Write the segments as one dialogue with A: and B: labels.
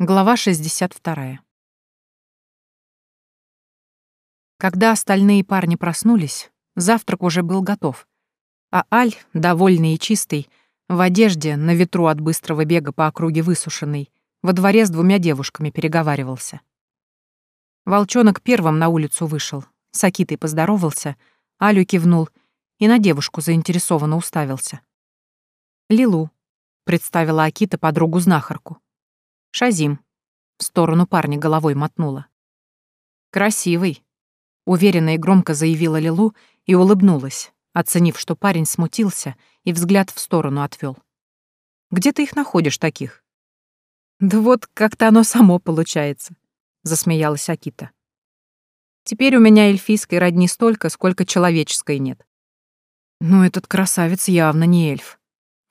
A: Глава 62. Когда остальные парни проснулись, завтрак уже был готов, а Аль, довольный и чистый, в одежде, на ветру от быстрого бега по округе высушенный, во дворе с двумя девушками переговаривался. Волчонок первым на улицу вышел, с Акитой поздоровался, Алю кивнул и на девушку заинтересованно уставился. «Лилу», — представила Акита подругу-знахарку. Шазим. В сторону парня головой мотнула. Красивый. Уверенно и громко заявила Лилу и улыбнулась, оценив, что парень смутился и взгляд в сторону отвел. Где ты их находишь таких? Да вот как-то оно само получается, засмеялась Акита. Теперь у меня эльфийской родни столько, сколько человеческой нет. Ну, этот красавец явно не эльф,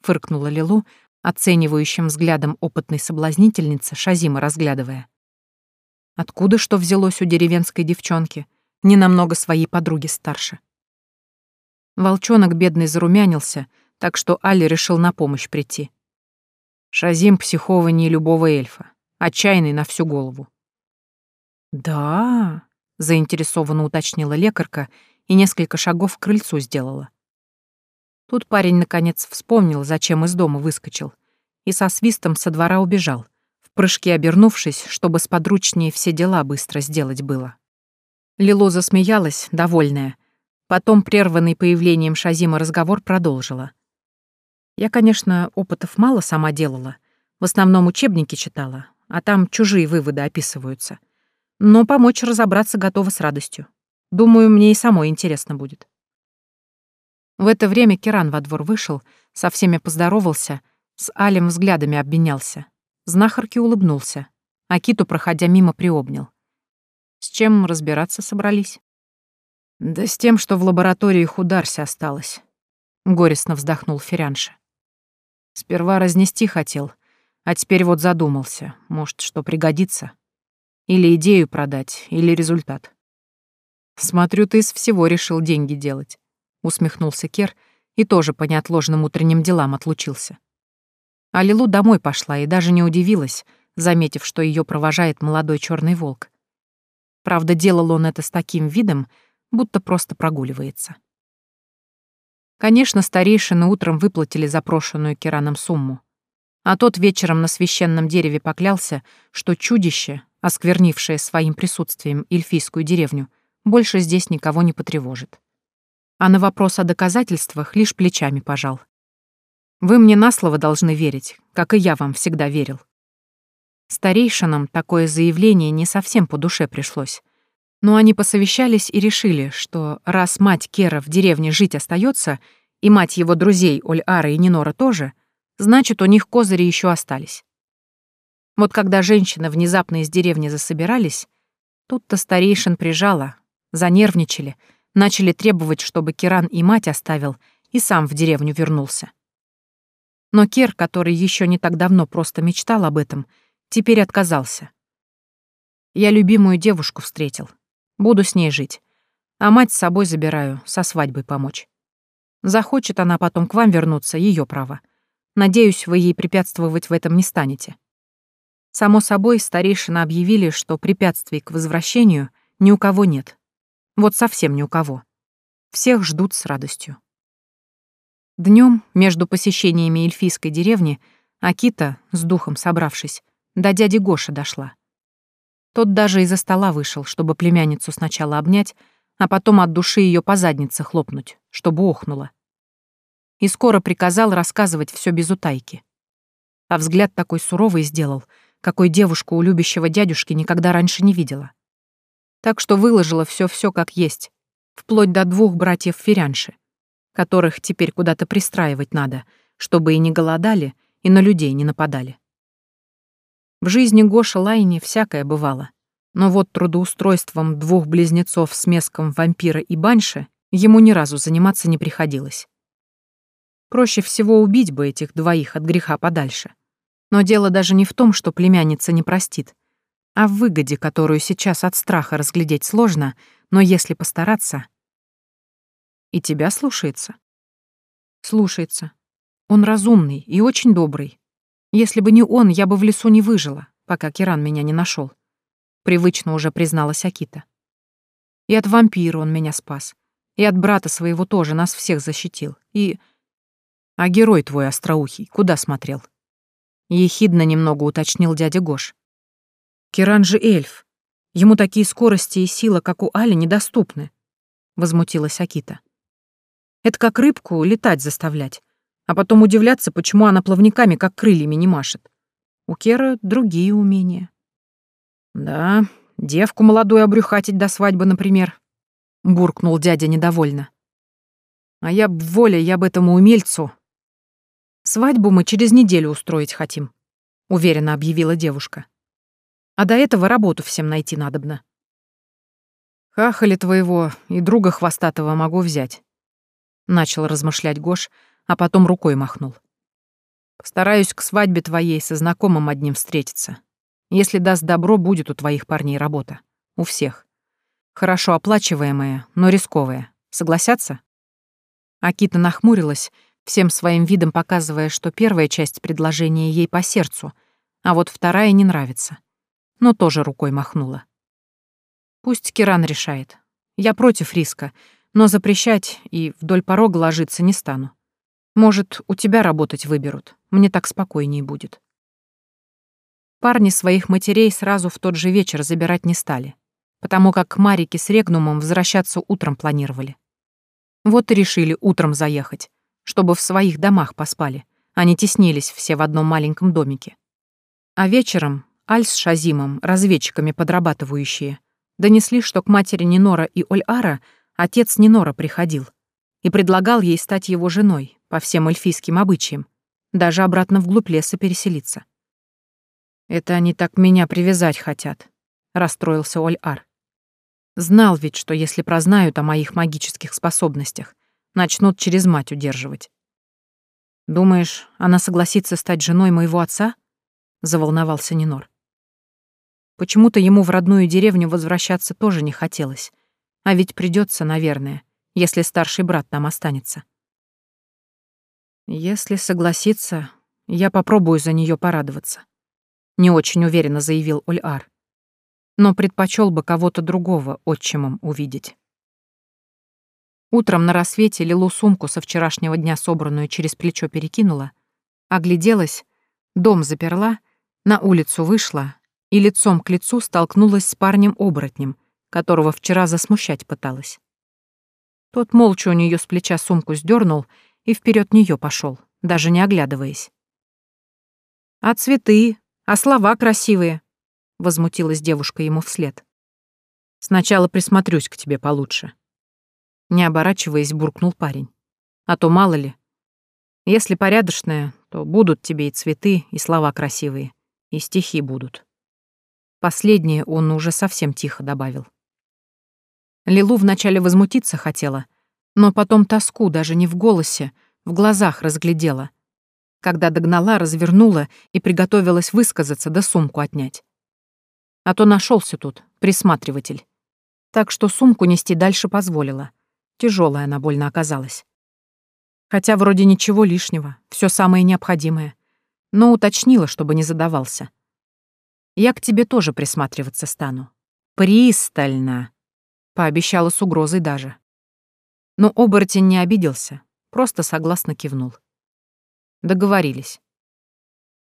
A: фыркнула Лилу, оценивающим взглядом опытной соблазнительницы, Шазима разглядывая. Откуда что взялось у деревенской девчонки, не намного своей подруги старше. Волчонок бедный зарумянился, так что Али решил на помощь прийти. Шазим психованнее любого эльфа, отчаянный на всю голову. «Да», — заинтересованно уточнила лекарка и несколько шагов к крыльцу сделала. Тут парень наконец вспомнил, зачем из дома выскочил, и со свистом со двора убежал, в прыжке обернувшись, чтобы сподручнее все дела быстро сделать было. Лило засмеялась, довольная. Потом, прерванный появлением Шазима разговор, продолжила. Я, конечно, опытов мало сама делала, в основном учебники читала, а там чужие выводы описываются. Но помочь разобраться готова с радостью. Думаю, мне и самой интересно будет. В это время Киран во двор вышел, со всеми поздоровался, с Алем взглядами обменялся. Знахарке улыбнулся, а Киту, проходя мимо, приобнял. С чем разбираться собрались? Да с тем, что в лаборатории Хударси осталось. Горестно вздохнул Ферянша. Сперва разнести хотел, а теперь вот задумался, может, что пригодится. Или идею продать, или результат. Смотрю, ты из всего решил деньги делать усмехнулся Кер и тоже по неотложным утренним делам отлучился. А Лилу домой пошла и даже не удивилась, заметив, что ее провожает молодой черный волк. Правда, делал он это с таким видом, будто просто прогуливается. Конечно, старейшины утром выплатили запрошенную Кираном сумму. А тот вечером на священном дереве поклялся, что чудище, осквернившее своим присутствием эльфийскую деревню, больше здесь никого не потревожит а на вопрос о доказательствах лишь плечами пожал. Вы мне на слово должны верить, как и я вам всегда верил. Старейшинам такое заявление не совсем по душе пришлось. Но они посовещались и решили, что раз мать Кера в деревне жить остается, и мать его друзей Оль-Ара и Нинора тоже, значит, у них козыри еще остались. Вот когда женщины внезапно из деревни засобирались, тут-то старейшин прижала, занервничали — Начали требовать, чтобы Киран и мать оставил, и сам в деревню вернулся. Но Кер, который еще не так давно просто мечтал об этом, теперь отказался. Я любимую девушку встретил. Буду с ней жить. А мать с собой забираю, со свадьбой помочь. Захочет она потом к вам вернуться, ее право. Надеюсь, вы ей препятствовать в этом не станете. Само собой, старейшины объявили, что препятствий к возвращению ни у кого нет. Вот совсем ни у кого. Всех ждут с радостью. Днем между посещениями эльфийской деревни Акита, с духом собравшись, до дяди Гоши дошла. Тот даже из-за стола вышел, чтобы племянницу сначала обнять, а потом от души ее по заднице хлопнуть, чтобы охнула. И скоро приказал рассказывать все без утайки. А взгляд такой суровый сделал, какой девушку у любящего дядюшки никогда раньше не видела так что выложила все-все как есть, вплоть до двух братьев Ферянши, которых теперь куда-то пристраивать надо, чтобы и не голодали, и на людей не нападали. В жизни Гоша Лайни всякое бывало, но вот трудоустройством двух близнецов с меском вампира и банши ему ни разу заниматься не приходилось. Проще всего убить бы этих двоих от греха подальше. Но дело даже не в том, что племянница не простит, в выгоде, которую сейчас от страха разглядеть сложно, но если постараться... И тебя слушается? Слушается. Он разумный и очень добрый. Если бы не он, я бы в лесу не выжила, пока Киран меня не нашел. Привычно уже призналась Акита. И от вампира он меня спас. И от брата своего тоже нас всех защитил. И... А герой твой остроухий куда смотрел? Ехидно немного уточнил дядя Гош. Киран же эльф. Ему такие скорости и сила, как у Али, недоступны. Возмутилась Акита. Это как рыбку летать заставлять, а потом удивляться, почему она плавниками, как крыльями, не машет. У Кера другие умения. Да, девку молодую обрюхатить до свадьбы, например, буркнул дядя недовольно. А я б воля, я бы этому умельцу. Свадьбу мы через неделю устроить хотим, уверенно объявила девушка. А до этого работу всем найти надобно. Хахали твоего и друга хвостатого могу взять. Начал размышлять Гош, а потом рукой махнул. Постараюсь к свадьбе твоей со знакомым одним встретиться. Если даст добро, будет у твоих парней работа. У всех. Хорошо оплачиваемая, но рисковая. Согласятся? Акита нахмурилась, всем своим видом показывая, что первая часть предложения ей по сердцу, а вот вторая не нравится. Но тоже рукой махнула. Пусть Киран решает. Я против риска, но запрещать и вдоль порога ложиться не стану. Может, у тебя работать выберут. Мне так спокойнее будет. Парни своих матерей сразу в тот же вечер забирать не стали, потому как к Марике с Регнумом возвращаться утром планировали. Вот и решили утром заехать, чтобы в своих домах поспали, а не теснились все в одном маленьком домике. А вечером Аль с Шазимом, разведчиками подрабатывающие, донесли, что к матери Нинора и Оль-Ара отец Нинора приходил и предлагал ей стать его женой по всем эльфийским обычаям, даже обратно вглубь леса переселиться. «Это они так меня привязать хотят», — расстроился Оль-Ар. Знал ведь, что если прознают о моих магических способностях, начнут через мать удерживать. «Думаешь, она согласится стать женой моего отца?» — заволновался Нинор. Почему-то ему в родную деревню возвращаться тоже не хотелось. А ведь придется, наверное, если старший брат там останется. Если согласится, я попробую за нее порадоваться. Не очень уверенно заявил Ульар. Но предпочел бы кого-то другого отчимом увидеть. Утром на рассвете Лилу сумку со вчерашнего дня собранную через плечо перекинула, огляделась, дом заперла, на улицу вышла и лицом к лицу столкнулась с парнем-оборотнем, которого вчера засмущать пыталась. Тот молча у нее с плеча сумку сдернул и вперед нее пошел, даже не оглядываясь. «А цветы? А слова красивые?» — возмутилась девушка ему вслед. «Сначала присмотрюсь к тебе получше». Не оборачиваясь, буркнул парень. «А то мало ли. Если порядочная, то будут тебе и цветы, и слова красивые, и стихи будут». Последнее он уже совсем тихо добавил. Лилу вначале возмутиться хотела, но потом тоску даже не в голосе, в глазах разглядела. Когда догнала, развернула и приготовилась высказаться да сумку отнять. А то нашелся тут присматриватель. Так что сумку нести дальше позволила. Тяжелая она больно оказалась. Хотя вроде ничего лишнего, все самое необходимое. Но уточнила, чтобы не задавался. Я к тебе тоже присматриваться стану. Пристально!» Пообещала с угрозой даже. Но оборотень не обиделся, просто согласно кивнул. Договорились.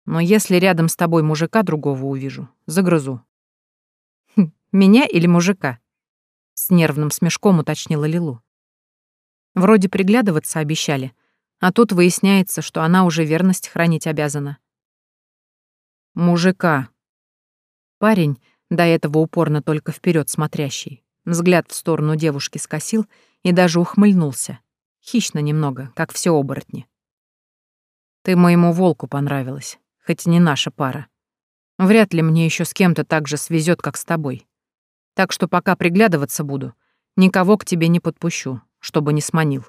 A: Но если рядом с тобой мужика другого увижу, загрызу. «Хм, «Меня или мужика?» — с нервным смешком уточнила Лилу. Вроде приглядываться обещали, а тут выясняется, что она уже верность хранить обязана. «Мужика», Парень, до этого упорно только вперед смотрящий, взгляд в сторону девушки скосил и даже ухмыльнулся. Хищно немного, как все оборотни. «Ты моему волку понравилась, хоть и не наша пара. Вряд ли мне еще с кем-то так же свезет, как с тобой. Так что пока приглядываться буду, никого к тебе не подпущу, чтобы не сманил».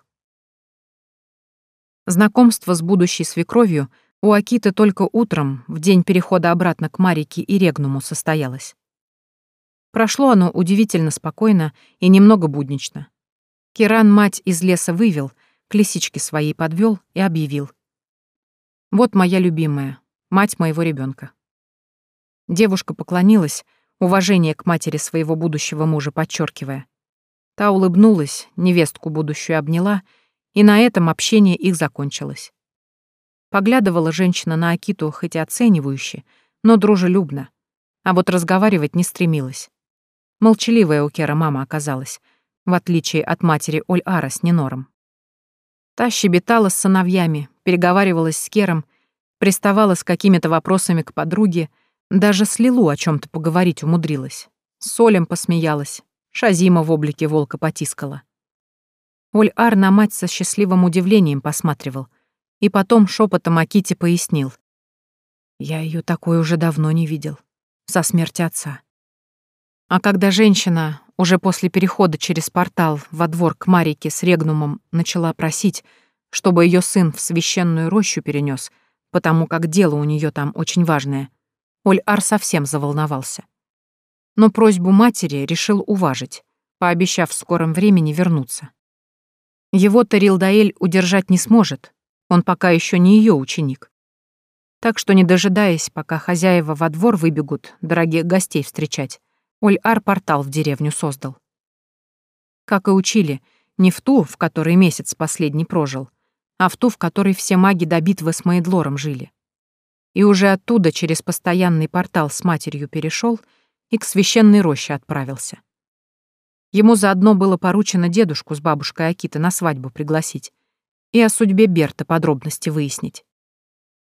A: Знакомство с будущей свекровью у Акиты только утром, в день перехода обратно к Марике и Регнуму, состоялось. Прошло оно удивительно спокойно и немного буднично. Киран мать из леса вывел, к лисичке своей подвел и объявил. «Вот моя любимая, мать моего ребенка. Девушка поклонилась, уважение к матери своего будущего мужа подчеркивая. Та улыбнулась, невестку будущую обняла, и на этом общение их закончилось. Поглядывала женщина на Акиту хоть и оценивающе, но дружелюбно, а вот разговаривать не стремилась. Молчаливая у Кера мама оказалась, в отличие от матери Оль-Ара с Ненором. Та щебетала с сыновьями, переговаривалась с Кером, приставала с какими-то вопросами к подруге, даже с Лилу о чем то поговорить умудрилась. С Солем посмеялась, Шазима в облике волка потискала. Оль-Ар на мать со счастливым удивлением посматривал, и потом шепотом Аките пояснил. «Я ее такой уже давно не видел. Со смерти отца. А когда женщина, уже после перехода через портал во двор к Марике с Регнумом, начала просить, чтобы ее сын в священную рощу перенес, потому как дело у нее там очень важное, Оль-Ар совсем заволновался. Но просьбу матери решил уважить, пообещав в скором времени вернуться. Его-то Рилдаэль удержать не сможет, он пока еще не ее ученик. Так что, не дожидаясь, пока хозяева во двор выбегут дорогих гостей встречать, Оль-Ар портал в деревню создал. Как и учили, не в ту, в которой месяц последний прожил, а в ту, в которой все маги до битвы с Мейдлором жили. И уже оттуда через постоянный портал с матерью перешел и к священной роще отправился. Ему заодно было поручено дедушку с бабушкой Акита на свадьбу пригласить и о судьбе Берта подробности выяснить.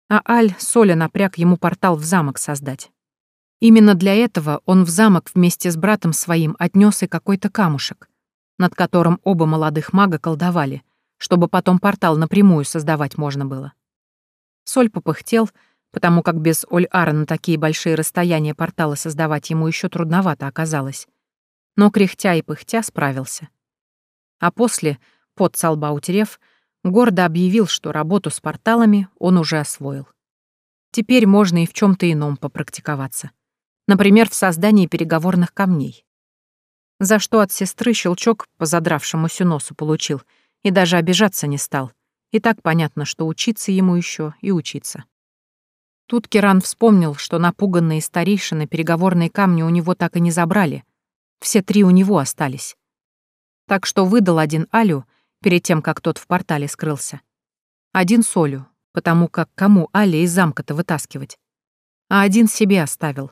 A: А Аль Соля напряг ему портал в замок создать. Именно для этого он в замок вместе с братом своим отнес и какой-то камушек, над которым оба молодых мага колдовали, чтобы потом портал напрямую создавать можно было. Соль попыхтел, потому как без Оль-Ара такие большие расстояния порталы создавать ему еще трудновато оказалось. Но кряхтя и пыхтя справился. А после, под солба утерев, гордо объявил, что работу с порталами он уже освоил. Теперь можно и в чем то ином попрактиковаться. Например, в создании переговорных камней. За что от сестры щелчок по задравшемуся носу получил и даже обижаться не стал. И так понятно, что учиться ему еще и учиться. Тут Керан вспомнил, что напуганные старейшины переговорные камни у него так и не забрали. Все три у него остались. Так что выдал один Алю перед тем, как тот в портале скрылся. Один Солю, потому как кому Али из замка-то вытаскивать. А один себе оставил,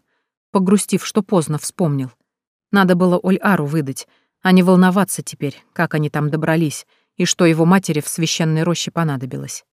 A: погрустив, что поздно вспомнил. Надо было Оль-Ару выдать, а не волноваться теперь, как они там добрались и что его матери в священной роще понадобилось.